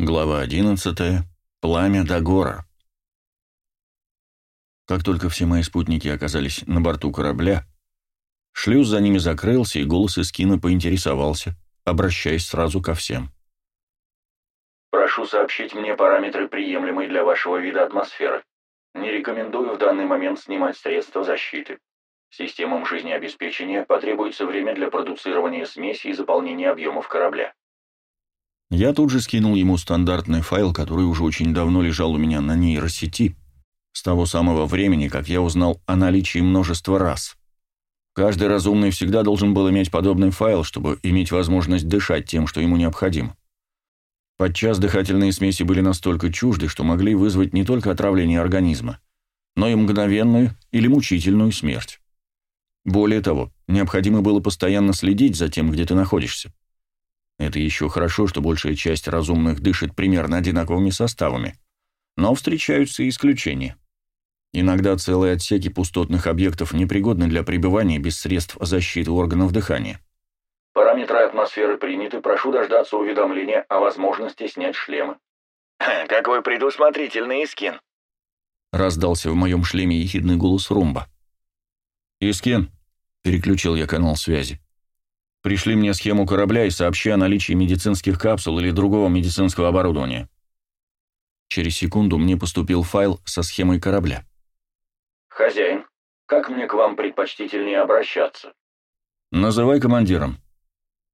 Глава 11. Пламя Дагора. Как только все мои спутники оказались на борту корабля, шлюз за ними закрылся, и голос из кино поинтересовался, обращаясь сразу ко всем. «Прошу сообщить мне параметры, приемлемые для вашего вида атмосферы. Не рекомендую в данный момент снимать средства защиты. Системам жизнеобеспечения потребуется время для продуцирования смеси и заполнения объемов корабля. Я тут же скинул ему стандартный файл, который уже очень давно лежал у меня на нейросети, с того самого времени, как я узнал о наличии множества раз. Каждый разумный всегда должен был иметь подобный файл, чтобы иметь возможность дышать тем, что ему необходимо. Подчас дыхательные смеси были настолько чужды, что могли вызвать не только отравление организма, но и мгновенную или мучительную смерть. Более того, необходимо было постоянно следить за тем, где ты находишься. Это еще хорошо, что большая часть разумных дышит примерно одинаковыми составами. Но встречаются и исключения. Иногда целые отсеки пустотных объектов непригодны для пребывания без средств защиты органов дыхания. Параметры атмосферы приняты. Прошу дождаться уведомления о возможности снять шлемы. «Какой предусмотрительный Искин!» Раздался в моем шлеме ехидный голос Румба. «Искин!» — переключил я канал связи. Пришли мне схему корабля и сообщи о наличии медицинских капсул или другого медицинского оборудования. Через секунду мне поступил файл со схемой корабля. «Хозяин, как мне к вам предпочтительнее обращаться?» «Называй командиром».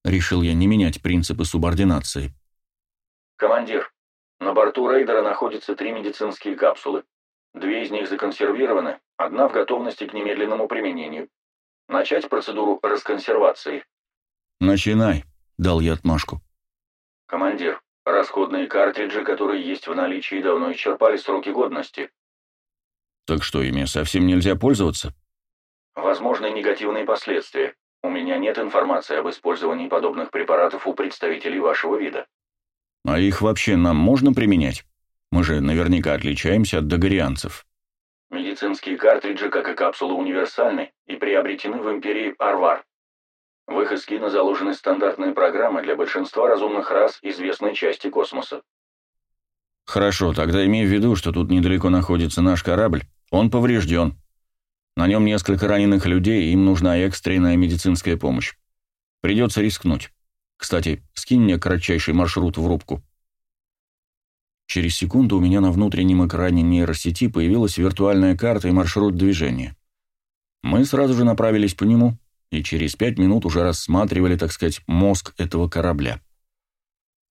Решил я не менять принципы субординации. «Командир, на борту рейдера находятся три медицинские капсулы. Две из них законсервированы, одна в готовности к немедленному применению. Начать процедуру расконсервации». «Начинай», — дал я отмашку. «Командир, расходные картриджи, которые есть в наличии, давно исчерпали сроки годности». «Так что, ими совсем нельзя пользоваться?» «Возможны негативные последствия. У меня нет информации об использовании подобных препаратов у представителей вашего вида». «А их вообще нам можно применять? Мы же наверняка отличаемся от догорианцев». «Медицинские картриджи, как и капсулы, универсальны и приобретены в империи Арвар. В их эскины заложены стандартные программы для большинства разумных рас известной части космоса. Хорошо, тогда имей в виду, что тут недалеко находится наш корабль. Он поврежден. На нем несколько раненых людей, им нужна экстренная медицинская помощь. Придется рискнуть. Кстати, скинь мне кратчайший маршрут в рубку. Через секунду у меня на внутреннем экране нейросети появилась виртуальная карта и маршрут движения. Мы сразу же направились по нему, и через пять минут уже рассматривали, так сказать, мозг этого корабля.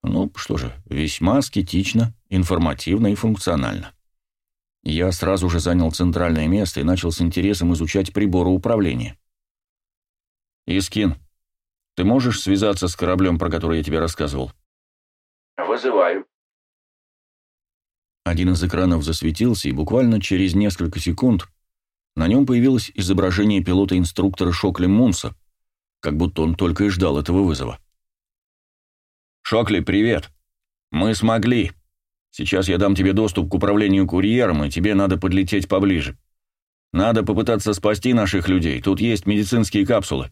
Ну, что же, весьма аскетично, информативно и функционально. Я сразу же занял центральное место и начал с интересом изучать приборы управления. «Искин, ты можешь связаться с кораблем, про который я тебе рассказывал?» «Вызываю». Один из экранов засветился, и буквально через несколько секунд на нем появилось изображение пилота-инструктора Шокли Мунса, как будто он только и ждал этого вызова. «Шокли, привет! Мы смогли. Сейчас я дам тебе доступ к управлению курьером, и тебе надо подлететь поближе. Надо попытаться спасти наших людей. Тут есть медицинские капсулы».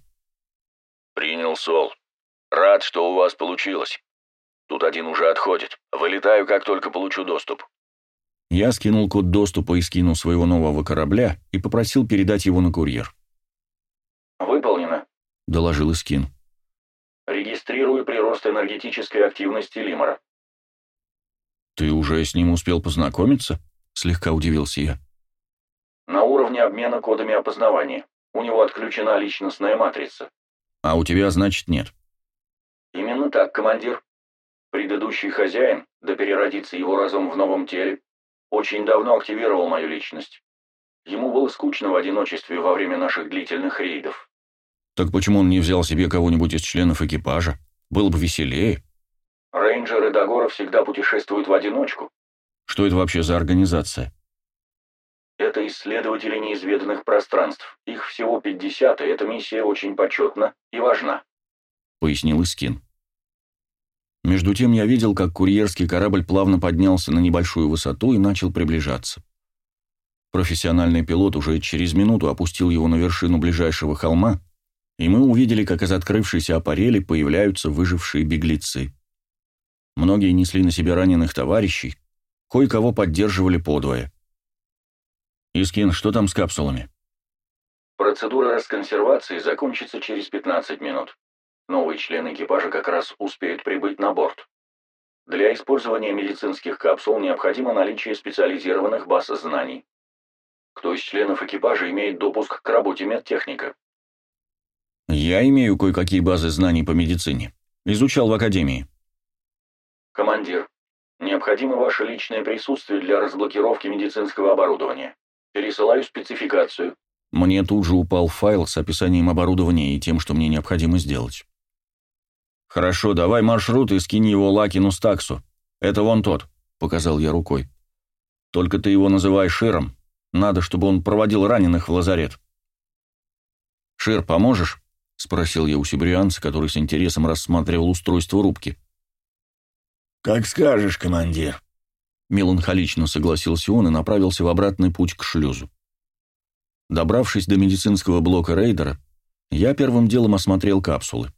«Принял, Сол. Рад, что у вас получилось. Тут один уже отходит. Вылетаю, как только получу доступ». Я скинул код доступа и скинул своего нового корабля и попросил передать его на курьер. «Выполнено», — доложил Искин. «Регистрирую прирост энергетической активности Лимора». «Ты уже с ним успел познакомиться?» — слегка удивился я. «На уровне обмена кодами опознавания. У него отключена личностная матрица». «А у тебя, значит, нет?» «Именно так, командир. Предыдущий хозяин, да переродится его разум в новом теле, очень давно активировал мою личность. Ему было скучно в одиночестве во время наших длительных рейдов. Так почему он не взял себе кого-нибудь из членов экипажа? Было бы веселее. Рейнджеры Дагора всегда путешествуют в одиночку. Что это вообще за организация? Это исследователи неизведанных пространств. Их всего 50, и эта миссия очень почетна и важна. Пояснил Искин. Между тем я видел, как курьерский корабль плавно поднялся на небольшую высоту и начал приближаться. Профессиональный пилот уже через минуту опустил его на вершину ближайшего холма, и мы увидели, как из открывшейся аппарели появляются выжившие беглецы. Многие несли на себе раненых товарищей, кое-кого поддерживали подвое. «Искин, что там с капсулами?» Процедура расконсервации закончится через 15 минут. Новый член экипажа как раз успеет прибыть на борт. Для использования медицинских капсул необходимо наличие специализированных баз знаний. Кто из членов экипажа имеет допуск к работе медтехника? Я имею кое-какие базы знаний по медицине. Изучал в академии. Командир, необходимо ваше личное присутствие для разблокировки медицинского оборудования. Пересылаю спецификацию. Мне тут же упал файл с описанием оборудования и тем, что мне необходимо сделать. «Хорошо, давай маршрут и скинь его Лакину Стаксу. Это вон тот», — показал я рукой. «Только ты его называй Широм. Надо, чтобы он проводил раненых в лазарет». «Шир, поможешь?» — спросил я у сибирианца, который с интересом рассматривал устройство рубки. «Как скажешь, командир», — меланхолично согласился он и направился в обратный путь к шлюзу. Добравшись до медицинского блока рейдера, я первым делом осмотрел капсулы.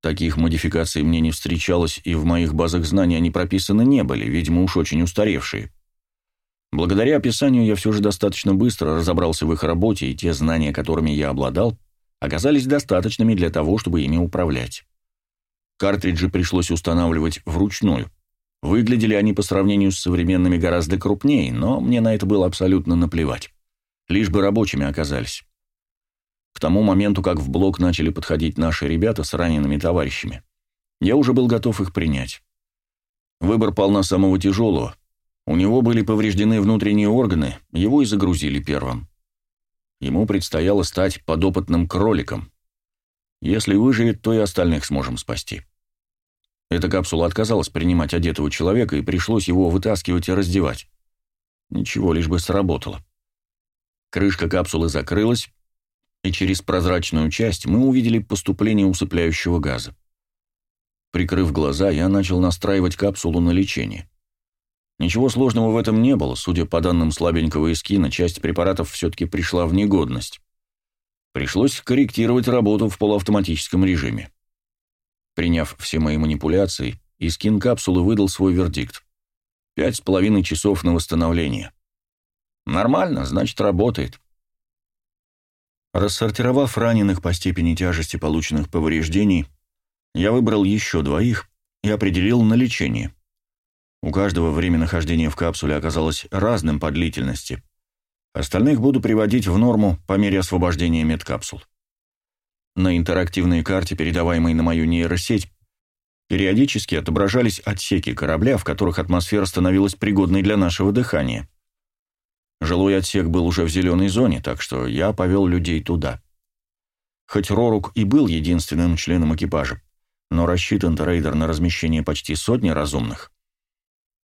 Таких модификаций мне не встречалось, и в моих базах знаний они прописаны не были, видимо, уж очень устаревшие. Благодаря описанию я все же достаточно быстро разобрался в их работе, и те знания, которыми я обладал, оказались достаточными для того, чтобы ими управлять. Картриджи пришлось устанавливать вручную. Выглядели они по сравнению с современными гораздо крупнее, но мне на это было абсолютно наплевать. Лишь бы рабочими оказались. К тому моменту, как в блок начали подходить наши ребята с ранеными товарищами, я уже был готов их принять. Выбор пал на самого тяжелого. У него были повреждены внутренние органы, его и загрузили первым. Ему предстояло стать подопытным кроликом. Если выживет, то и остальных сможем спасти. Эта капсула отказалась принимать одетого человека, и пришлось его вытаскивать и раздевать. Ничего, лишь бы сработало. Крышка капсулы закрылась, и через прозрачную часть мы увидели поступление усыпляющего газа. Прикрыв глаза, я начал настраивать капсулу на лечение. Ничего сложного в этом не было, судя по данным слабенького эскина, часть препаратов все-таки пришла в негодность. Пришлось корректировать работу в полуавтоматическом режиме. Приняв все мои манипуляции, Искин капсулы выдал свой вердикт. Пять с половиной часов на восстановление. Нормально, значит, работает. Рассортировав раненых по степени тяжести полученных повреждений, я выбрал еще двоих и определил на лечение. У каждого время нахождения в капсуле оказалось разным по длительности. Остальных буду приводить в норму по мере освобождения медкапсул. На интерактивной карте, передаваемой на мою нейросеть, периодически отображались отсеки корабля, в которых атмосфера становилась пригодной для нашего дыхания. Жилой отсек был уже в зеленой зоне, так что я повел людей туда. Хоть Рорук и был единственным членом экипажа, но рассчитан рейдер на размещение почти сотни разумных.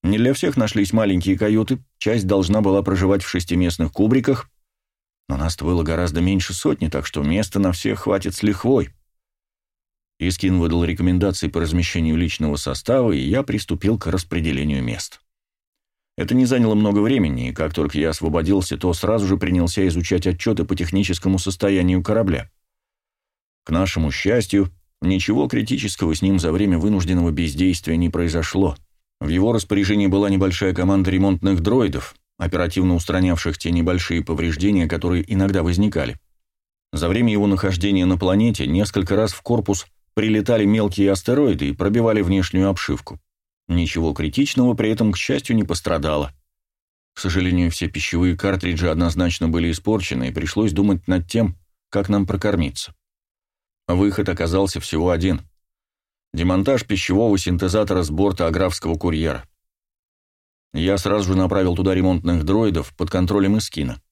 Не для всех нашлись маленькие каюты, часть должна была проживать в шестиместных кубриках, но нас было гораздо меньше сотни, так что места на всех хватит с лихвой. Искин выдал рекомендации по размещению личного состава, и я приступил к распределению мест. Это не заняло много времени, и как только я освободился, то сразу же принялся изучать отчеты по техническому состоянию корабля. К нашему счастью, ничего критического с ним за время вынужденного бездействия не произошло. В его распоряжении была небольшая команда ремонтных дроидов, оперативно устранявших те небольшие повреждения, которые иногда возникали. За время его нахождения на планете несколько раз в корпус прилетали мелкие астероиды и пробивали внешнюю обшивку. Ничего критичного при этом, к счастью, не пострадало. К сожалению, все пищевые картриджи однозначно были испорчены, и пришлось думать над тем, как нам прокормиться. Выход оказался всего один. Демонтаж пищевого синтезатора с борта аграфского курьера. Я сразу же направил туда ремонтных дроидов под контролем Искина.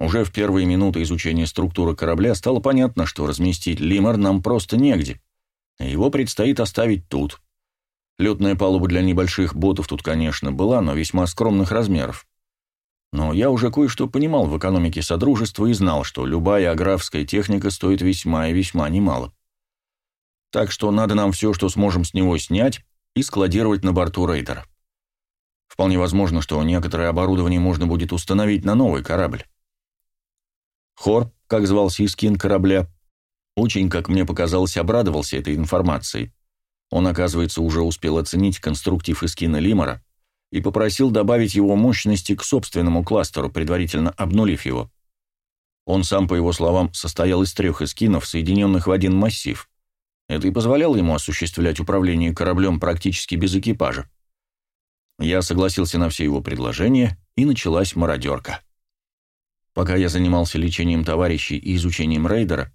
Уже в первые минуты изучения структуры корабля стало понятно, что разместить Лимар нам просто негде. Его предстоит оставить тут. Летная палуба для небольших ботов тут, конечно, была, но весьма скромных размеров. Но я уже кое-что понимал в экономике Содружества и знал, что любая аграфская техника стоит весьма и весьма немало. Так что надо нам все, что сможем с него снять, и складировать на борту рейдера. Вполне возможно, что некоторое оборудование можно будет установить на новый корабль. Хор, как звался Искин корабля, очень, как мне показалось, обрадовался этой информацией Он, оказывается, уже успел оценить конструктив Искина Лимора и попросил добавить его мощности к собственному кластеру, предварительно обнулив его. Он сам, по его словам, состоял из трех эскинов, соединенных в один массив. Это и позволяло ему осуществлять управление кораблем практически без экипажа. Я согласился на все его предложения, и началась мародерка. Пока я занимался лечением товарищей и изучением рейдера,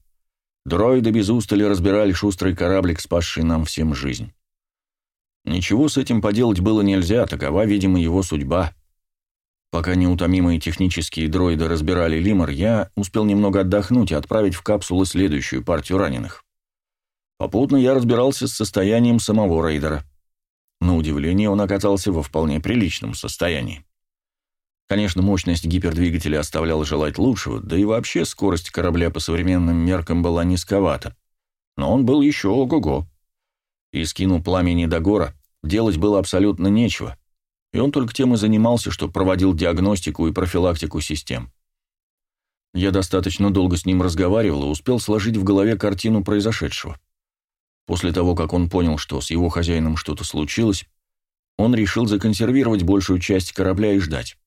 дроиды без устали разбирали шустрый кораблик, спасший нам всем жизнь. Ничего с этим поделать было нельзя, такова, видимо, его судьба. Пока неутомимые технические дроиды разбирали лимор, я успел немного отдохнуть и отправить в капсулы следующую партию раненых. Попутно я разбирался с состоянием самого рейдера. На удивление, он оказался во вполне приличном состоянии. Конечно, мощность гипердвигателя оставляла желать лучшего, да и вообще скорость корабля по современным меркам была низковата. Но он был еще ого-го и скинул пламени до гора, делать было абсолютно нечего, и он только тем и занимался, что проводил диагностику и профилактику систем. Я достаточно долго с ним разговаривал и успел сложить в голове картину произошедшего. После того, как он понял, что с его хозяином что-то случилось, он решил законсервировать большую часть корабля и ждать.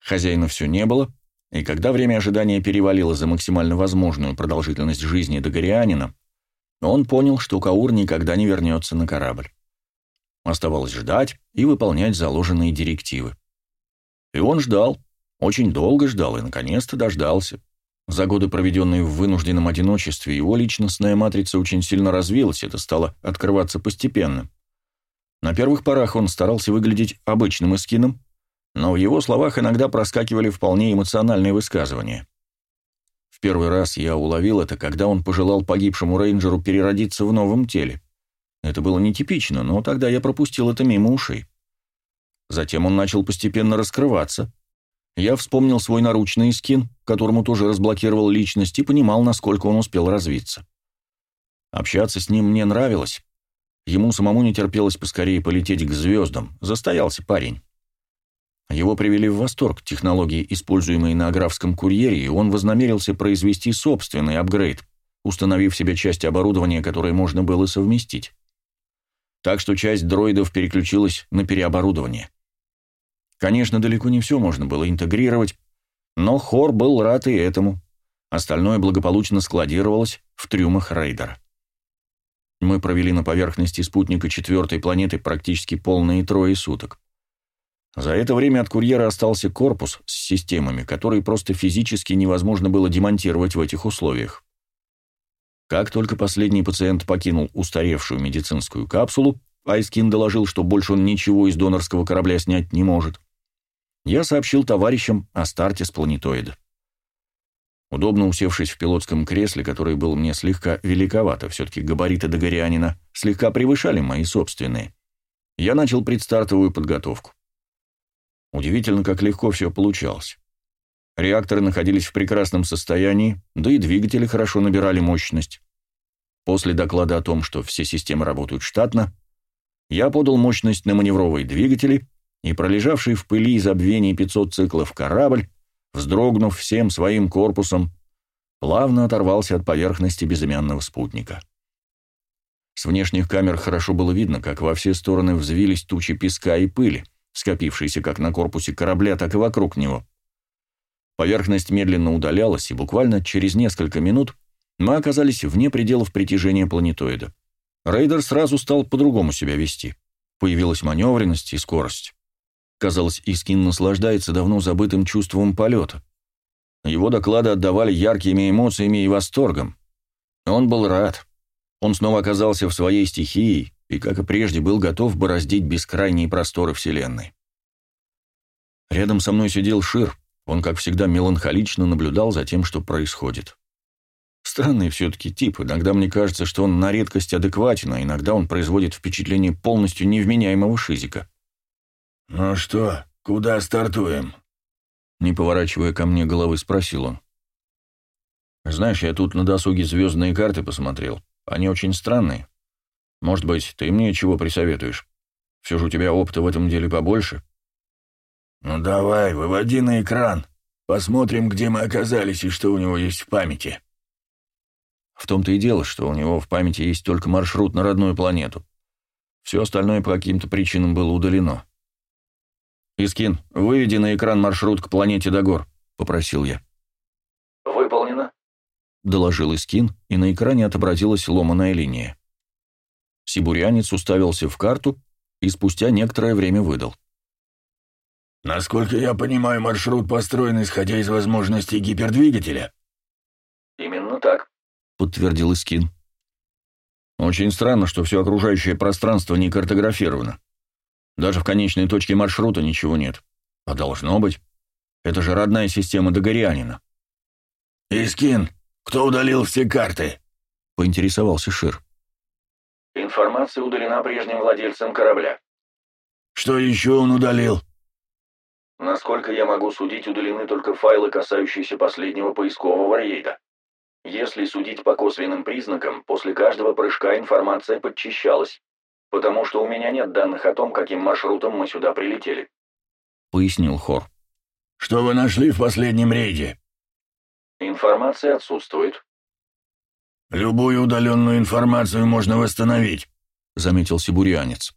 Хозяина все не было, и когда время ожидания перевалило за максимально возможную продолжительность жизни Дагорианина, он понял, что Каур никогда не вернется на корабль. Оставалось ждать и выполнять заложенные директивы. И он ждал, очень долго ждал и, наконец-то, дождался. За годы, проведенные в вынужденном одиночестве, его личностная матрица очень сильно развилась, это стало открываться постепенно. На первых порах он старался выглядеть обычным эскином, но в его словах иногда проскакивали вполне эмоциональные высказывания. В первый раз я уловил это, когда он пожелал погибшему рейнджеру переродиться в новом теле. Это было нетипично, но тогда я пропустил это мимо ушей. Затем он начал постепенно раскрываться. Я вспомнил свой наручный скин, которому тоже разблокировал личность, и понимал, насколько он успел развиться. Общаться с ним мне нравилось. Ему самому не терпелось поскорее полететь к звездам. Застоялся парень. Его привели в восторг технологии, используемые на аграфском курьере, и он вознамерился произвести собственный апгрейд, установив себе часть оборудования, которое можно было совместить. Так что часть дроидов переключилась на переоборудование. Конечно, далеко не все можно было интегрировать, но Хор был рад и этому. Остальное благополучно складировалось в трюмах рейдера. Мы провели на поверхности спутника четвертой планеты практически полные трое суток. За это время от курьера остался корпус с системами, которые просто физически невозможно было демонтировать в этих условиях. Как только последний пациент покинул устаревшую медицинскую капсулу, Айскин доложил, что больше он ничего из донорского корабля снять не может. Я сообщил товарищам о старте с планетоида. Удобно усевшись в пилотском кресле, которое было мне слегка великовато, все-таки габариты Догорянина слегка превышали мои собственные, я начал предстартовую подготовку. Удивительно, как легко все получалось. Реакторы находились в прекрасном состоянии, да и двигатели хорошо набирали мощность. После доклада о том, что все системы работают штатно, я подал мощность на маневровые двигатели, и пролежавший в пыли и забвении 500 циклов корабль, вздрогнув всем своим корпусом, плавно оторвался от поверхности безымянного спутника. С внешних камер хорошо было видно, как во все стороны взвились тучи песка и пыли — скопившиеся как на корпусе корабля, так и вокруг него. Поверхность медленно удалялась, и буквально через несколько минут мы оказались вне пределов притяжения планетоида. Рейдер сразу стал по-другому себя вести. Появилась маневренность и скорость. Казалось, Искин наслаждается давно забытым чувством полета. Его доклады отдавали яркими эмоциями и восторгом. Он был рад. Он снова оказался в своей стихии, и, как и прежде, был готов бороздить бескрайние просторы Вселенной. Рядом со мной сидел Шир, он, как всегда, меланхолично наблюдал за тем, что происходит. Странный все-таки тип, иногда мне кажется, что он на редкость адекватен, а иногда он производит впечатление полностью невменяемого шизика. «Ну что, куда стартуем?» Не поворачивая ко мне головы, спросил он. «Знаешь, я тут на досуге звездные карты посмотрел. Они очень странные. Может быть, ты мне чего присоветуешь? Все же у тебя опыта в этом деле побольше». «Ну давай, выводи на экран. Посмотрим, где мы оказались и что у него есть в памяти». В том-то и дело, что у него в памяти есть только маршрут на родную планету. Все остальное по каким-то причинам было удалено. «Искин, выведи на экран маршрут к планете Дагор», — попросил я. «Выполнено», — доложил Искин, и на экране отобразилась ломаная линия. Сибурянец уставился в карту и спустя некоторое время выдал. «Насколько я понимаю, маршрут построен, исходя из возможностей гипердвигателя?» «Именно так», — подтвердил Искин. «Очень странно, что все окружающее пространство не картографировано. Даже в конечной точке маршрута ничего нет. А должно быть. Это же родная система Догорянина». «Искин, кто удалил все карты?» — поинтересовался Шир. «Информация удалена прежним владельцем корабля». «Что еще он удалил?» Насколько я могу судить, удалены только файлы, касающиеся последнего поискового рейда. Если судить по косвенным признакам, после каждого прыжка информация подчищалась, потому что у меня нет данных о том, каким маршрутом мы сюда прилетели. Пояснил Хор. Что вы нашли в последнем рейде? Информация отсутствует. Любую удаленную информацию можно восстановить, заметил сибурянец.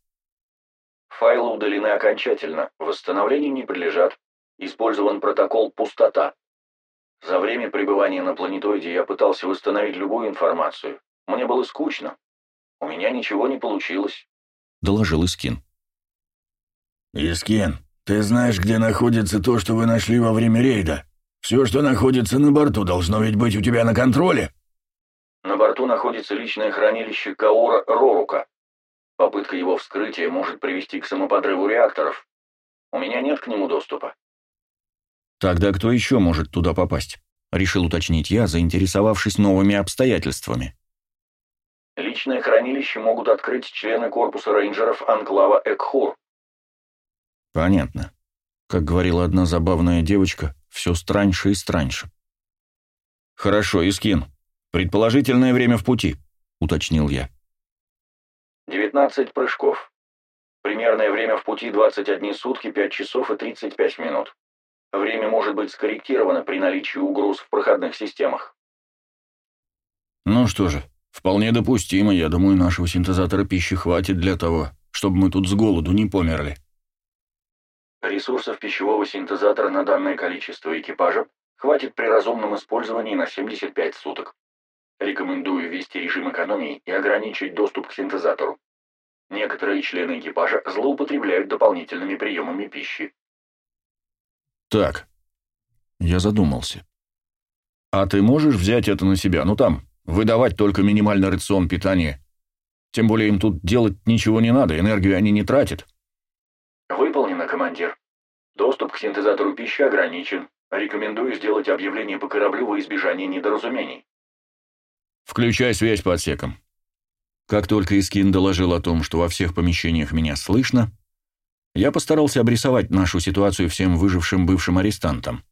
Файлы удалены окончательно, восстановлению не подлежат. Использован протокол «Пустота». За время пребывания на планетоиде я пытался восстановить любую информацию. Мне было скучно. У меня ничего не получилось. Доложил Искин. Искин, ты знаешь, где находится то, что вы нашли во время рейда? Все, что находится на борту, должно ведь быть у тебя на контроле? На борту находится личное хранилище Каура Рорука. Попытка его вскрытия может привести к самоподрыву реакторов. У меня нет к нему доступа. Тогда кто еще может туда попасть? Решил уточнить я, заинтересовавшись новыми обстоятельствами. Личное хранилище могут открыть члены корпуса рейнджеров Анклава Экхур. Понятно. Как говорила одна забавная девочка, все страньше и страньше. Хорошо, Искин. Предположительное время в пути, уточнил я. 19 прыжков. Примерное время в пути 21 сутки, 5 часов и 35 минут. Время может быть скорректировано при наличии угроз в проходных системах. Ну что же, вполне допустимо. Я думаю, нашего синтезатора пищи хватит для того, чтобы мы тут с голоду не померли. Ресурсов пищевого синтезатора на данное количество экипажа хватит при разумном использовании на 75 суток. Рекомендую ввести режим экономии и ограничить доступ к синтезатору. Некоторые члены экипажа злоупотребляют дополнительными приемами пищи. Так, я задумался. А ты можешь взять это на себя? Ну там, выдавать только минимальный рацион питания. Тем более им тут делать ничего не надо, энергию они не тратят. Выполнено, командир. Доступ к синтезатору пищи ограничен. Рекомендую сделать объявление по кораблю во избежание недоразумений. Включай связь по отсекам. Как только Искин доложил о том, что во всех помещениях меня слышно, я постарался обрисовать нашу ситуацию всем выжившим бывшим арестантам.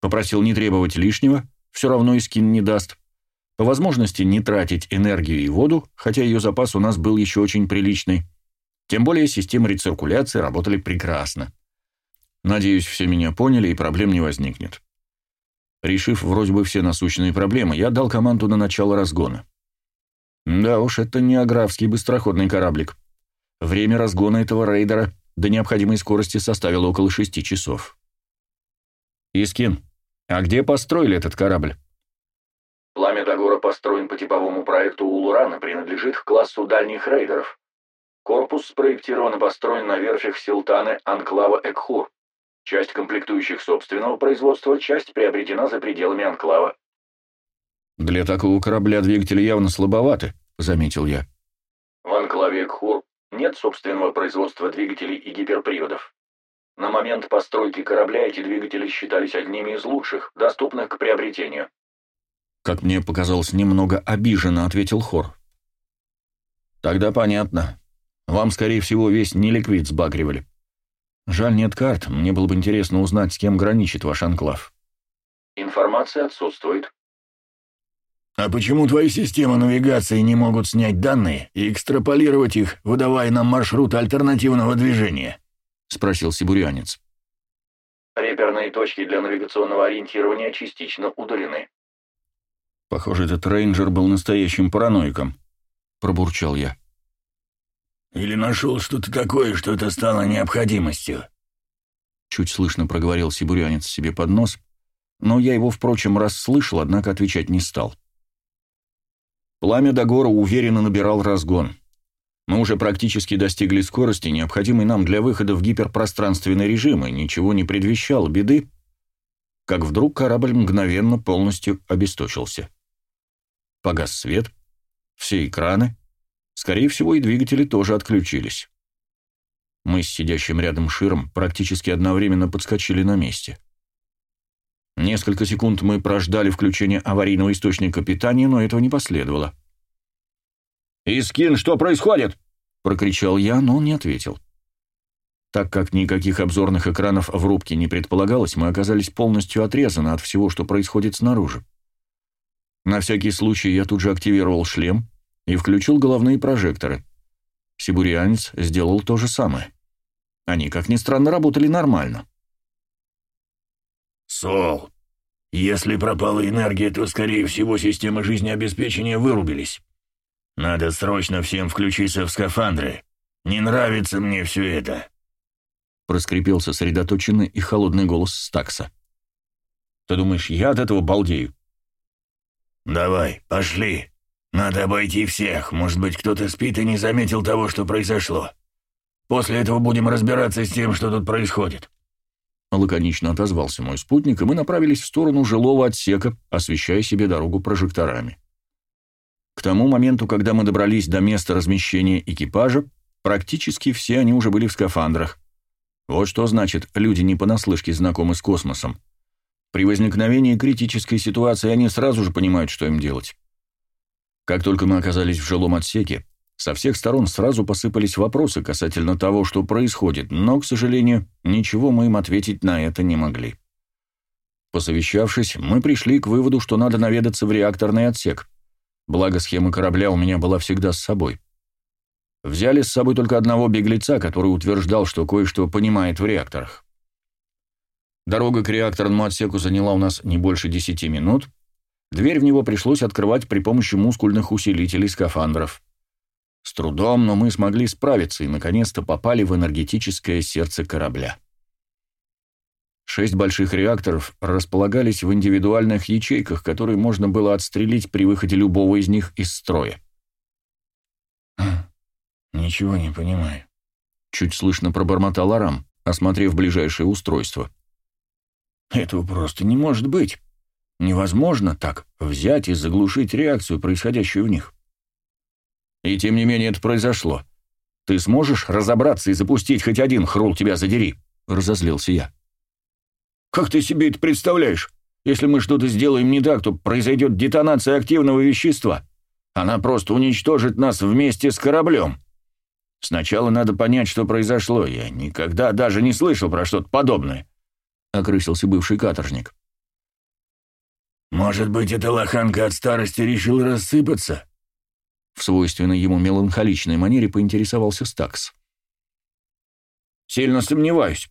Попросил не требовать лишнего, все равно Искин не даст. По возможности не тратить энергию и воду, хотя ее запас у нас был еще очень приличный. Тем более системы рециркуляции работали прекрасно. Надеюсь, все меня поняли и проблем не возникнет. Решив вроде бы все насущные проблемы, я дал команду на начало разгона. Да уж, это не аграфский быстроходный кораблик. Время разгона этого рейдера до необходимой скорости составило около шести часов. «Искин, а где построили этот корабль?» Пламя Дагора построен по типовому проекту Улурана, принадлежит к классу дальних рейдеров. Корпус спроектирован и построен на верфях Силтаны Анклава Экхур. Часть комплектующих собственного производства, часть приобретена за пределами анклава. «Для такого корабля двигатели явно слабоваты», — заметил я. В анклаве Экхур нет собственного производства двигателей и гиперприводов. На момент постройки корабля эти двигатели считались одними из лучших, доступных к приобретению. Как мне показалось, немного обиженно ответил Хор. Тогда понятно. Вам, скорее всего, весь неликвид сбагривали. Жаль, нет карт. Мне было бы интересно узнать, с кем граничит ваш анклав. Информация отсутствует. А почему твои системы навигации не могут снять данные и экстраполировать их, выдавая нам маршрут альтернативного движения? Спросил сибурянец. Реперные точки для навигационного ориентирования частично удалены. Похоже, этот рейнджер был настоящим параноиком, пробурчал я. Или нашел что-то такое, что это стало необходимостью?» Чуть слышно проговорил сибурянец себе под нос, но я его, впрочем, расслышал, однако отвечать не стал. Пламя Дагора уверенно набирал разгон. Мы уже практически достигли скорости, необходимой нам для выхода в гиперпространственный режим, и ничего не предвещало беды, как вдруг корабль мгновенно полностью обесточился. Погас свет, все экраны, скорее всего, и двигатели тоже отключились. Мы с сидящим рядом Широм практически одновременно подскочили на месте. Несколько секунд мы прождали включение аварийного источника питания, но этого не последовало. «Искин, что происходит?» — прокричал я, но он не ответил. Так как никаких обзорных экранов в рубке не предполагалось, мы оказались полностью отрезаны от всего, что происходит снаружи. На всякий случай я тут же активировал шлем и включил головные прожекторы. Сибурианец сделал то же самое. Они, как ни странно, работали нормально. «Сол, если пропала энергия, то, скорее всего, системы жизнеобеспечения вырубились. Надо срочно всем включиться в скафандры. Не нравится мне все это», — проскрипел сосредоточенный и холодный голос Стакса. «Ты думаешь, я от этого балдею?» «Давай, пошли. Надо обойти всех. Может быть, кто-то спит и не заметил того, что произошло. После этого будем разбираться с тем, что тут происходит». Лаконично отозвался мой спутник, и мы направились в сторону жилого отсека, освещая себе дорогу прожекторами. К тому моменту, когда мы добрались до места размещения экипажа, практически все они уже были в скафандрах. Вот что значит, люди не понаслышке знакомы с космосом. При возникновении критической ситуации они сразу же понимают, что им делать. Как только мы оказались в жилом отсеке, со всех сторон сразу посыпались вопросы касательно того, что происходит, но, к сожалению, ничего мы им ответить на это не могли. Посовещавшись, мы пришли к выводу, что надо наведаться в реакторный отсек. Благо, схема корабля у меня была всегда с собой. Взяли с собой только одного беглеца, который утверждал, что кое-что понимает в реакторах. Дорога к реакторному отсеку заняла у нас не больше десяти минут. Дверь в него пришлось открывать при помощи мускульных усилителей скафандров. С трудом, но мы смогли справиться и, наконец-то, попали в энергетическое сердце корабля. Шесть больших реакторов располагались в индивидуальных ячейках, которые можно было отстрелить при выходе любого из них из строя. «Ничего не понимаю», — чуть слышно пробормотал Арам, осмотрев ближайшее устройство. «Этого просто не может быть. Невозможно так взять и заглушить реакцию, происходящую в них. И тем не менее это произошло. Ты сможешь разобраться и запустить хоть один хрул тебя задери?» — разозлился я. «Как ты себе это представляешь? Если мы что-то сделаем не так, то произойдет детонация активного вещества. Она просто уничтожит нас вместе с кораблем. Сначала надо понять, что произошло. Я никогда даже не слышал про что-то подобное», — окрысился бывший каторжник. «Может быть, эта лоханка от старости решила рассыпаться?» В свойственной ему меланхоличной манере поинтересовался Стакс. «Сильно сомневаюсь.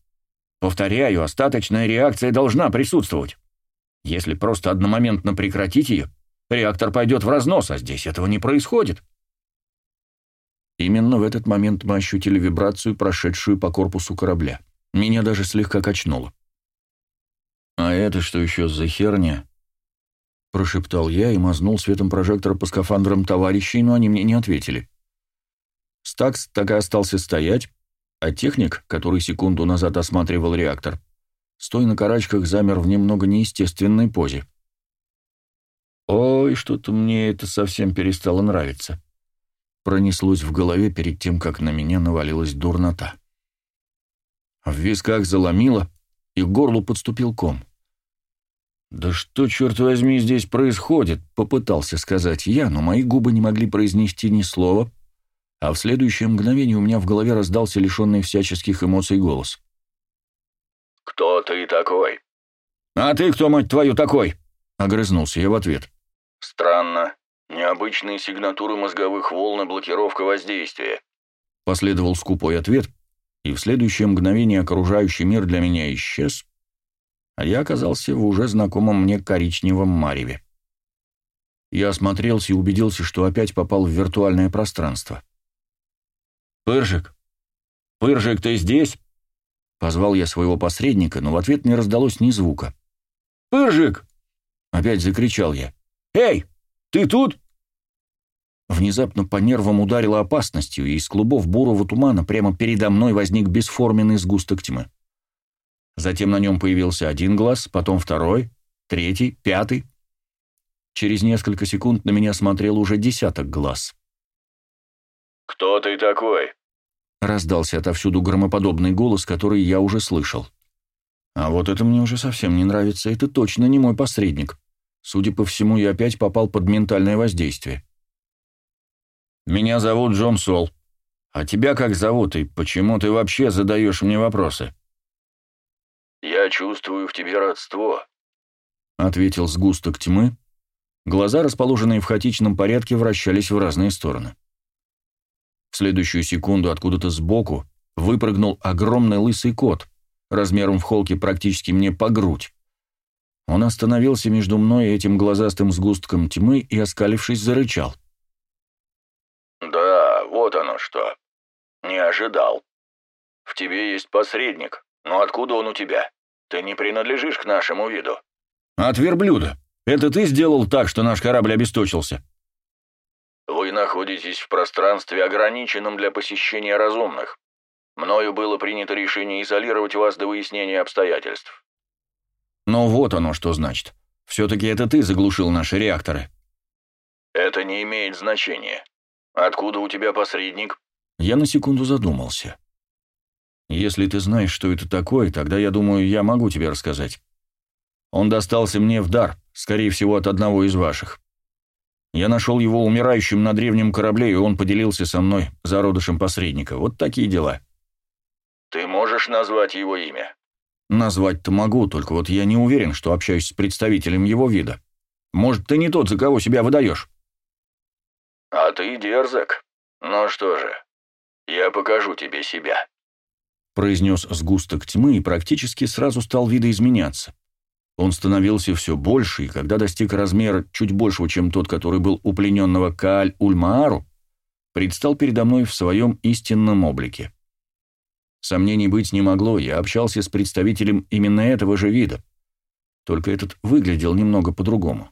Повторяю, остаточная реакция должна присутствовать. Если просто одномоментно прекратить ее, реактор пойдет в разнос, а здесь этого не происходит». Именно в этот момент мы ощутили вибрацию, прошедшую по корпусу корабля. Меня даже слегка качнуло. «А это что еще за херня?» Прошептал я и мазнул светом прожектора по скафандрам товарищей, но они мне не ответили. Стакс так и остался стоять, а техник, который секунду назад осматривал реактор, стоя на карачках, замер в немного неестественной позе. «Ой, что-то мне это совсем перестало нравиться», — пронеслось в голове перед тем, как на меня навалилась дурнота. В висках заломило, и к горлу подступил ком. «Да что, черт возьми, здесь происходит?» — попытался сказать я, но мои губы не могли произнести ни слова, а в следующее мгновение у меня в голове раздался лишенный всяческих эмоций голос. «Кто ты такой?» «А ты кто, мать твою, такой?» — огрызнулся я в ответ. «Странно. Необычные сигнатуры мозговых волн и блокировка воздействия». Последовал скупой ответ, и в следующее мгновение окружающий мир для меня исчез, а я оказался в уже знакомом мне коричневом мареве. Я осмотрелся и убедился, что опять попал в виртуальное пространство. «Пыржик! Пыржик, ты здесь?» Позвал я своего посредника, но в ответ не раздалось ни звука. «Пыржик!» — опять закричал я. «Эй, ты тут?» Внезапно по нервам ударило опасностью, и из клубов бурого тумана прямо передо мной возник бесформенный сгусток тьмы. Затем на нем появился один глаз, потом второй, третий, пятый. Через несколько секунд на меня смотрел уже десяток глаз. «Кто ты такой?» Раздался отовсюду громоподобный голос, который я уже слышал. А вот это мне уже совсем не нравится, это точно не мой посредник. Судя по всему, я опять попал под ментальное воздействие. «Меня зовут Джон Сол. А тебя как зовут и почему ты вообще задаешь мне вопросы?» «Я чувствую в тебе родство», — ответил сгусток тьмы. Глаза, расположенные в хаотичном порядке, вращались в разные стороны. В следующую секунду откуда-то сбоку выпрыгнул огромный лысый кот, размером в холке практически мне по грудь. Он остановился между мной и этим глазастым сгустком тьмы и, оскалившись, зарычал. «Да, вот оно что. Не ожидал. В тебе есть посредник, но откуда он у тебя? Ты не принадлежишь к нашему виду». «От верблюда. Это ты сделал так, что наш корабль обесточился?» Вы находитесь в пространстве, ограниченном для посещения разумных. Мною было принято решение изолировать вас до выяснения обстоятельств. Но вот оно что значит. Все-таки это ты заглушил наши реакторы. Это не имеет значения. Откуда у тебя посредник? Я на секунду задумался. Если ты знаешь, что это такое, тогда, я думаю, я могу тебе рассказать. Он достался мне в дар, скорее всего, от одного из ваших. Я нашел его умирающим на древнем корабле, и он поделился со мной зародышем посредника. Вот такие дела. Ты можешь назвать его имя? Назвать-то могу, только вот я не уверен, что общаюсь с представителем его вида. Может, ты не тот, за кого себя выдаешь? А ты дерзок. Ну что же, я покажу тебе себя. Произнес сгусток тьмы и практически сразу стал видоизменяться. Он становился все больше, и когда достиг размера чуть большего, чем тот, который был у плененного Кааль-Ульмаару, предстал передо мной в своем истинном облике. Сомнений быть не могло, я общался с представителем именно этого же вида. Только этот выглядел немного по-другому.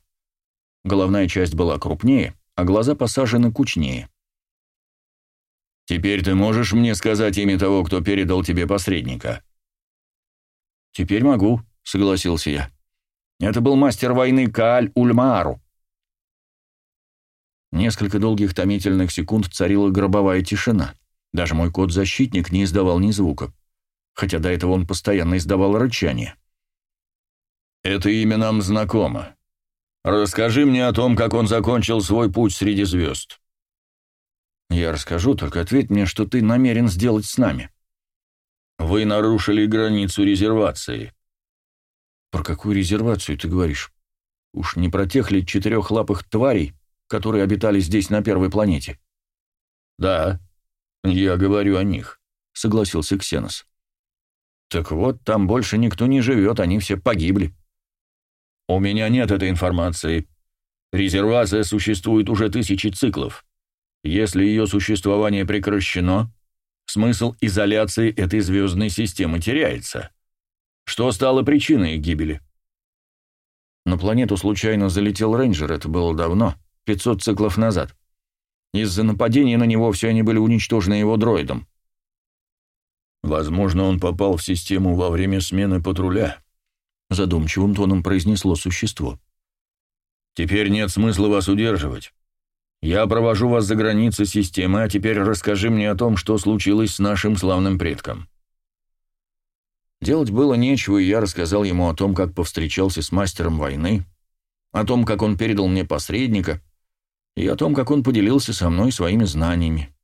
Головная часть была крупнее, а глаза посажены кучнее. «Теперь ты можешь мне сказать имя того, кто передал тебе посредника?» «Теперь могу», — согласился я. «Это был мастер войны Кааль Ульмаару». Несколько долгих томительных секунд царила гробовая тишина. Даже мой кот-защитник не издавал ни звука, хотя до этого он постоянно издавал рычание. «Это имя нам знакомо. Расскажи мне о том, как он закончил свой путь среди звезд». «Я расскажу, только ответь мне, что ты намерен сделать с нами». «Вы нарушили границу резервации», «Про какую резервацию ты говоришь? Уж не про тех ли четырехлапых тварей, которые обитали здесь на первой планете?» «Да, я говорю о них», — согласился Ксенос. «Так вот, там больше никто не живет, они все погибли». «У меня нет этой информации. Резервация существует уже тысячи циклов. Если ее существование прекращено, смысл изоляции этой звездной системы теряется. Что стало причиной гибели? На планету случайно залетел рейнджер, это было давно, 500 циклов назад. Из-за нападения на него все они были уничтожены его дроидом. «Возможно, он попал в систему во время смены патруля», — задумчивым тоном произнесло существо. «Теперь нет смысла вас удерживать. Я провожу вас за границы системы, а теперь расскажи мне о том, что случилось с нашим славным предком». Делать было нечего, и я рассказал ему о том, как повстречался с мастером войны, о том, как он передал мне посредника, и о том, как он поделился со мной своими знаниями.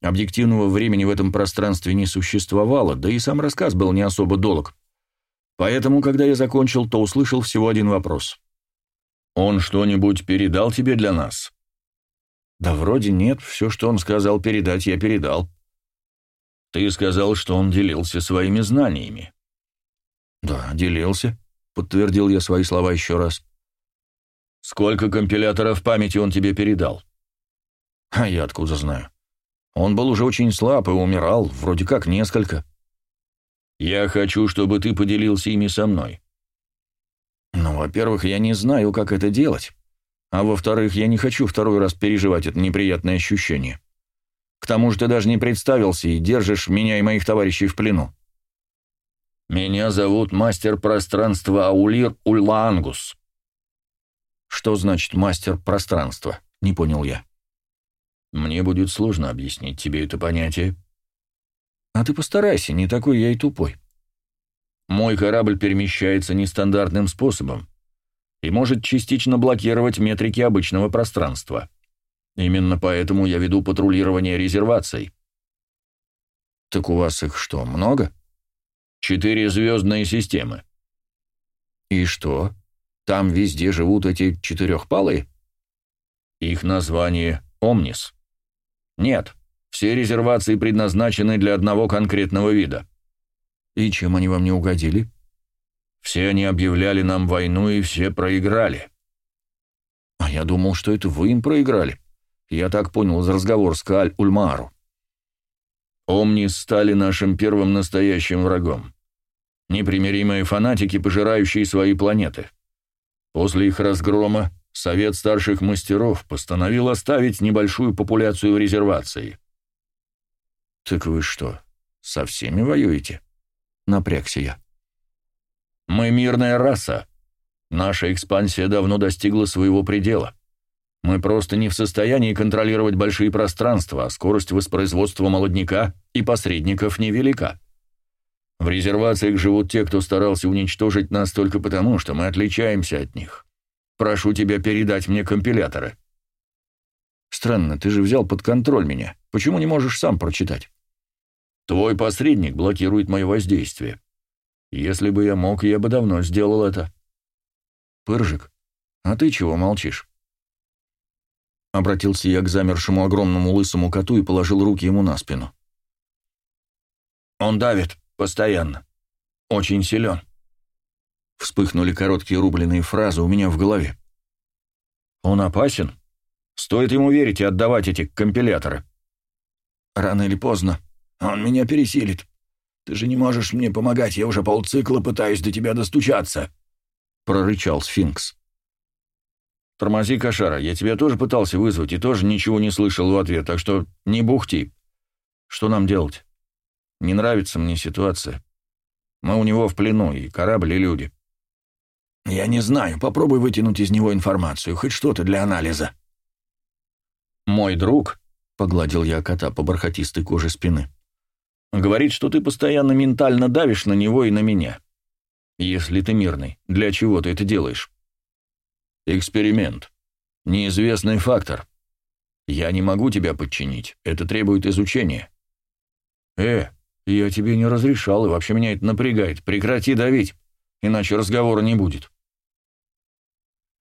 Объективного времени в этом пространстве не существовало, да и сам рассказ был не особо долг. Поэтому, когда я закончил, то услышал всего один вопрос. «Он что-нибудь передал тебе для нас?» «Да вроде нет, все, что он сказал передать, я передал». Ты сказал, что он делился своими знаниями. Да, делился, подтвердил я свои слова еще раз. Сколько компиляторов памяти он тебе передал? А я откуда знаю? Он был уже очень слаб и умирал, вроде как несколько. Я хочу, чтобы ты поделился ими со мной. Ну, во-первых, я не знаю, как это делать. А во-вторых, я не хочу второй раз переживать это неприятное ощущение. К тому же ты даже не представился и держишь меня и моих товарищей в плену. Меня зовут мастер пространства Аулир Ульлаангус. Что значит мастер пространства? Не понял я. Мне будет сложно объяснить тебе это понятие. А ты постарайся, не такой я и тупой. Мой корабль перемещается нестандартным способом и может частично блокировать метрики обычного пространства. Именно поэтому я веду патрулирование резерваций. Так у вас их что, много? Четыре звездные системы. И что? Там везде живут эти четырехпалые? Их название Омнис. Нет, все резервации предназначены для одного конкретного вида. И чем они вам не угодили? Все они объявляли нам войну, и все проиграли. А я думал, что это вы им проиграли. Я так понял из разговора с Кааль-Ульмаару. Омнис стали нашим первым настоящим врагом. Непримиримые фанатики, пожирающие свои планеты. После их разгрома Совет старших мастеров постановил оставить небольшую популяцию в резервации. «Так вы что, со всеми воюете?» — напрягся я. «Мы мирная раса. Наша экспансия давно достигла своего предела. Мы просто не в состоянии контролировать большие пространства, а скорость воспроизводства молодняка и посредников невелика. В резервациях живут те, кто старался уничтожить нас только потому, что мы отличаемся от них. Прошу тебя передать мне компиляторы». «Странно, ты же взял под контроль меня. Почему не можешь сам прочитать?» «Твой посредник блокирует мое воздействие. Если бы я мог, я бы давно сделал это». «Пыржик, а ты чего молчишь?» Обратился я к замершему огромному лысому коту и положил руки ему на спину. «Он давит, постоянно. Очень силен. Вспыхнули короткие рубленые фразы у меня в голове. «Он опасен? Стоит ему верить и отдавать эти компиляторы». «Рано или поздно. Он меня пересилит. Ты же не можешь мне помогать, я уже полцикла пытаюсь до тебя достучаться», — прорычал сфинкс. «Тормози, кошара, я тебя тоже пытался вызвать и тоже ничего не слышал в ответ, так что не бухти. Что нам делать? Не нравится мне ситуация. Мы у него в плену, и корабль, и люди. «Я не знаю. Попробуй вытянуть из него информацию, хоть что-то для анализа». «Мой друг», — погладил я кота по бархатистой коже спины, — «говорит, что ты постоянно ментально давишь на него и на меня. Если ты мирный, для чего ты это делаешь?» «Эксперимент. Неизвестный фактор. Я не могу тебя подчинить. Это требует изучения». «Э, я тебе не разрешал, и вообще меня это напрягает. Прекрати давить, иначе разговора не будет».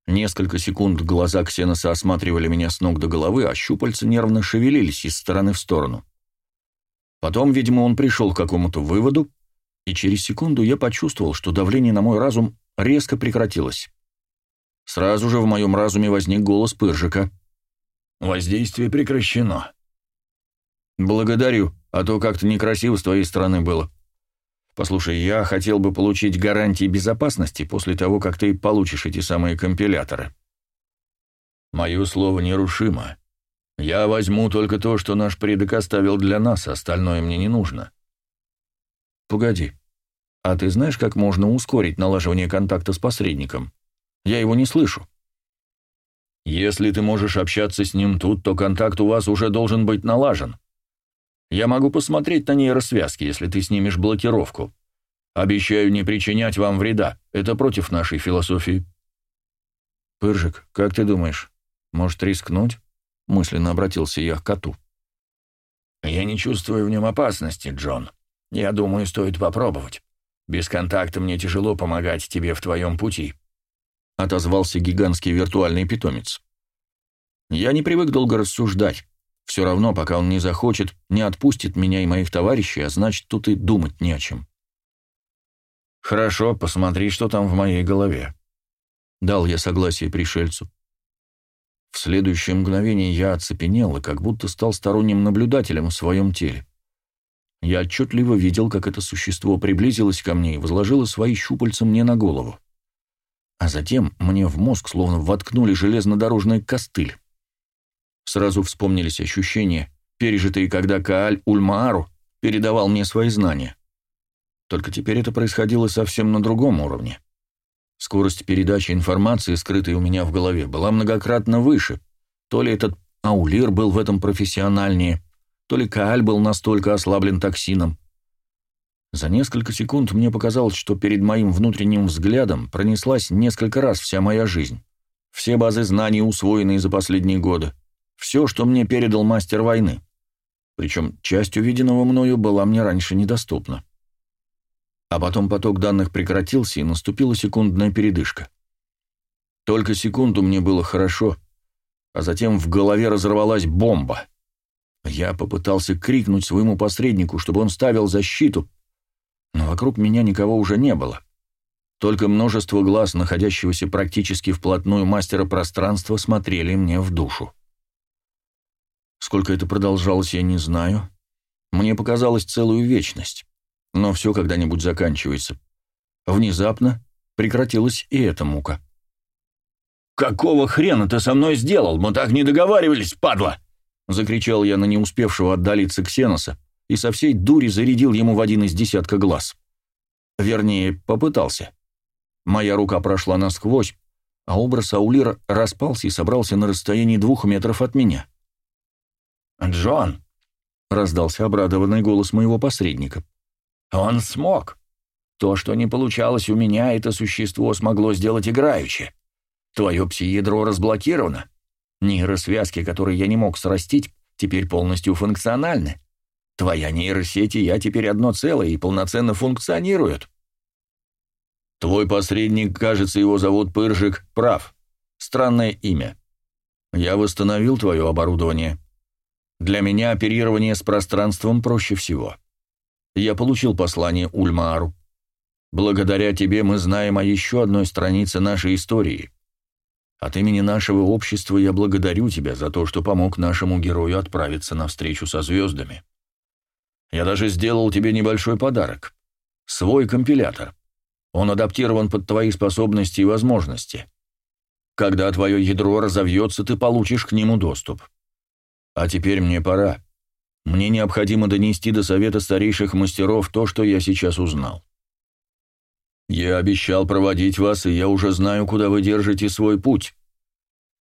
Несколько секунд глаза Ксеноса осматривали меня с ног до головы, а щупальца нервно шевелились из стороны в сторону. Потом, видимо, он пришел к какому-то выводу, и через секунду я почувствовал, что давление на мой разум резко прекратилось. Сразу же в моем разуме возник голос Пыржика. «Воздействие прекращено». «Благодарю, а то как-то некрасиво с твоей стороны было», Послушай, я хотел бы получить гарантии безопасности после того, как ты получишь эти самые компиляторы. Мое слово нерушимо. Я возьму только то, что наш предок оставил для нас, остальное мне не нужно. Погоди. А ты знаешь, как можно ускорить налаживание контакта с посредником? Я его не слышу. Если ты можешь общаться с ним тут, то контакт у вас уже должен быть налажен. Я могу посмотреть на нейросвязки, если ты снимешь блокировку. Обещаю не причинять вам вреда. Это против нашей философии». «Пыржик, как ты думаешь, может рискнуть?» — мысленно обратился я к коту. «Я не чувствую в нем опасности, Джон. Я думаю, стоит попробовать. Без контакта мне тяжело помогать тебе в твоем пути», — отозвался гигантский виртуальный питомец. «Я не привык долго рассуждать. Все равно, пока он не захочет, не отпустит меня и моих товарищей, а значит, тут и думать не о чем. «Хорошо, посмотри, что там в моей голове». Дал я согласие пришельцу. В следующее мгновение я оцепенел и как будто стал сторонним наблюдателем в своем теле. Я отчетливо видел, как это существо приблизилось ко мне и возложило свои щупальца мне на голову. А затем мне в мозг словно воткнули железнодорожный костыль. Сразу вспомнились ощущения, пережитые, когда Кааль Ульмаару передавал мне свои знания. Только теперь это происходило совсем на другом уровне. Скорость передачи информации, скрытой у меня в голове, была многократно выше. То ли этот Аулир был в этом профессиональнее, то ли Кааль был настолько ослаблен токсином. За несколько секунд мне показалось, что перед моим внутренним взглядом пронеслась несколько раз вся моя жизнь. Все базы знаний, усвоенные за последние годы. Все, что мне передал мастер войны. Причем часть увиденного мною была мне раньше недоступна. А потом поток данных прекратился, и наступила секундная передышка. Только секунду мне было хорошо, а затем в голове разорвалась бомба. Я попытался крикнуть своему посреднику, чтобы он ставил защиту, но вокруг меня никого уже не было. Только множество глаз, находящегося практически вплотную мастера пространства, смотрели мне в душу. Сколько это продолжалось, я не знаю. Мне показалось целую вечность. Но все когда-нибудь заканчивается. Внезапно прекратилась и эта мука. «Какого хрена ты со мной сделал? Мы так не договаривались, падла!» Закричал я на не успевшего отдалиться Ксеноса и со всей дури зарядил ему в один из десятка глаз. Вернее, попытался. Моя рука прошла насквозь, а образ Аулира распался и собрался на расстоянии двух метров от меня. «Джон!» — раздался обрадованный голос моего посредника. «Он смог. То, что не получалось у меня, это существо смогло сделать играючи. Твое пси-ядро разблокировано. Нейросвязки, которые я не мог срастить, теперь полностью функциональны. Твоя нейросеть и я теперь одно целое и полноценно функционируют». «Твой посредник, кажется, его зовут Пыржик, прав. Странное имя. Я восстановил твое оборудование». Для меня оперирование с пространством проще всего. Я получил послание Ульмаару. Благодаря тебе мы знаем о еще одной странице нашей истории. От имени нашего общества я благодарю тебя за то, что помог нашему герою отправиться на встречу со звездами. Я даже сделал тебе небольшой подарок. Свой компилятор. Он адаптирован под твои способности и возможности. Когда твое ядро разовьется, ты получишь к нему доступ. А теперь мне пора. Мне необходимо донести до совета старейших мастеров то, что я сейчас узнал. Я обещал проводить вас, и я уже знаю, куда вы держите свой путь.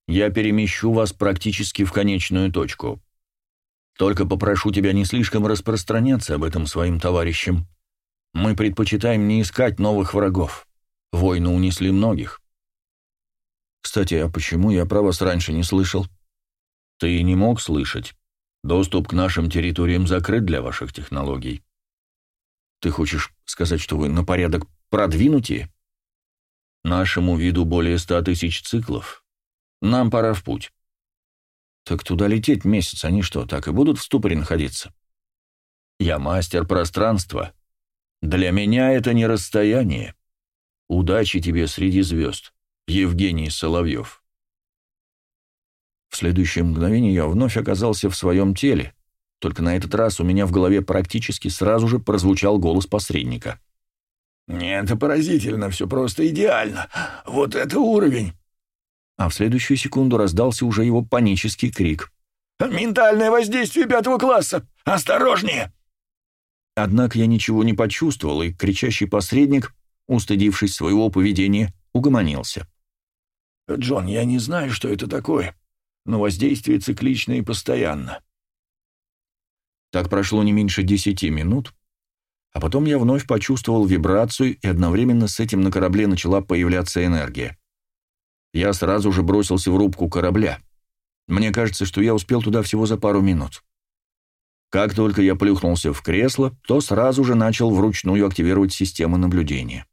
Я перемещу вас практически в конечную точку. Только попрошу тебя не слишком распространяться об этом своим товарищам. Мы предпочитаем не искать новых врагов. Войну унесли многих. Кстати, а почему я про вас раньше не слышал? Ты не мог слышать. Доступ к нашим территориям закрыт для ваших технологий. Ты хочешь сказать, что вы на порядок продвинутее? Нашему виду более ста тысяч циклов. Нам пора в путь. Так туда лететь месяц, они что, так и будут в ступоре находиться? Я мастер пространства. Для меня это не расстояние. Удачи тебе среди звезд, Евгений Соловьев. В следующее мгновение я вновь оказался в своем теле, только на этот раз у меня в голове практически сразу же прозвучал голос посредника. «Нет, это поразительно, все просто идеально. Вот это уровень!» А в следующую секунду раздался уже его панический крик. «Ментальное воздействие пятого класса! Осторожнее!» Однако я ничего не почувствовал, и кричащий посредник, устыдившись своего поведения, угомонился. «Джон, я не знаю, что это такое но воздействие циклично и постоянно. Так прошло не меньше десяти минут, а потом я вновь почувствовал вибрацию, и одновременно с этим на корабле начала появляться энергия. Я сразу же бросился в рубку корабля. Мне кажется, что я успел туда всего за пару минут. Как только я плюхнулся в кресло, то сразу же начал вручную активировать системы наблюдения.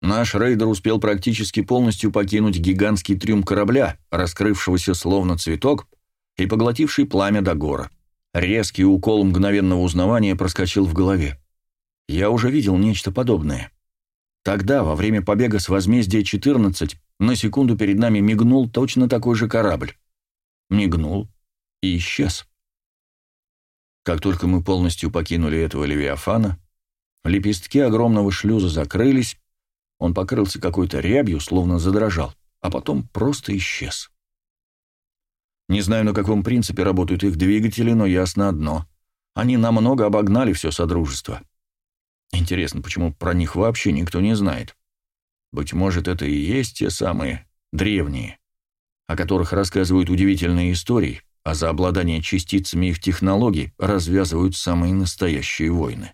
Наш рейдер успел практически полностью покинуть гигантский трюм корабля, раскрывшегося словно цветок и поглотивший пламя до гора. Резкий укол мгновенного узнавания проскочил в голове. Я уже видел нечто подобное. Тогда, во время побега с возмездия 14, на секунду перед нами мигнул точно такой же корабль. Мигнул и исчез. Как только мы полностью покинули этого Левиафана, лепестки огромного шлюза закрылись, он покрылся какой-то рябью, словно задрожал, а потом просто исчез. Не знаю, на каком принципе работают их двигатели, но ясно одно. Они намного обогнали все Содружество. Интересно, почему про них вообще никто не знает? Быть может, это и есть те самые древние, о которых рассказывают удивительные истории, а за обладание частицами их технологий развязывают самые настоящие войны.